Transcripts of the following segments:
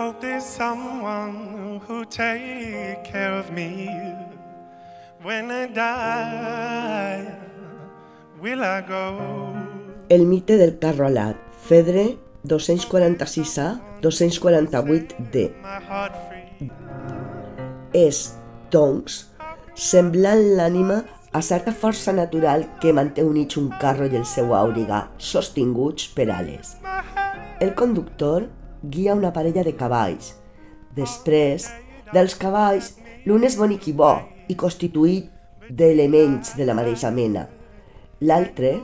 hope there's someone who take care of me when I die. Will I go? El mite del carro alat, Fedre 246A 248D. My heart free. És, doncs, semblant l'ànima a certa força natural que manté units un carro i el seu àuriga, sostinguts per ales. El conductor guia una parella de cavalls. Després, dels cavalls, l'un és bonic i bo i constituït d'elements de la mateixa mena. L'altre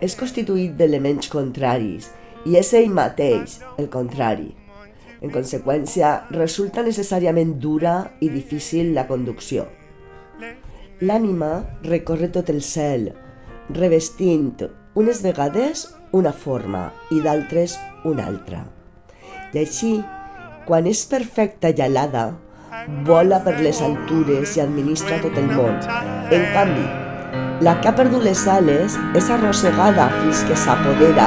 és constituït d'elements contraris i és ell mateix el contrari. En conseqüència, resulta necessàriament dura i difícil la conducció. L'ànima recorre tot el cel, revestint unes vegades una forma i d'altres una altra. I així, quan és perfecta i alada, vola per les altures i administra tot el món. En canvi, la que ha perdut les ales és arrossegada fins que s'apodera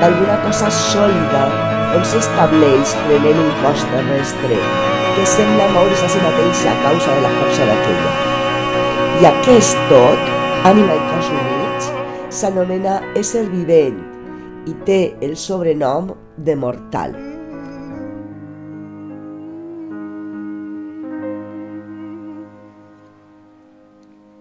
d'alguna cosa sòlida on s'estableix prenent un cos terrestre que sembla moure's a si mateixa a causa de la força d'aquella. I aquest tot, ànima i cos units, s'anomena ésser vivent i té el sobrenom de mortal.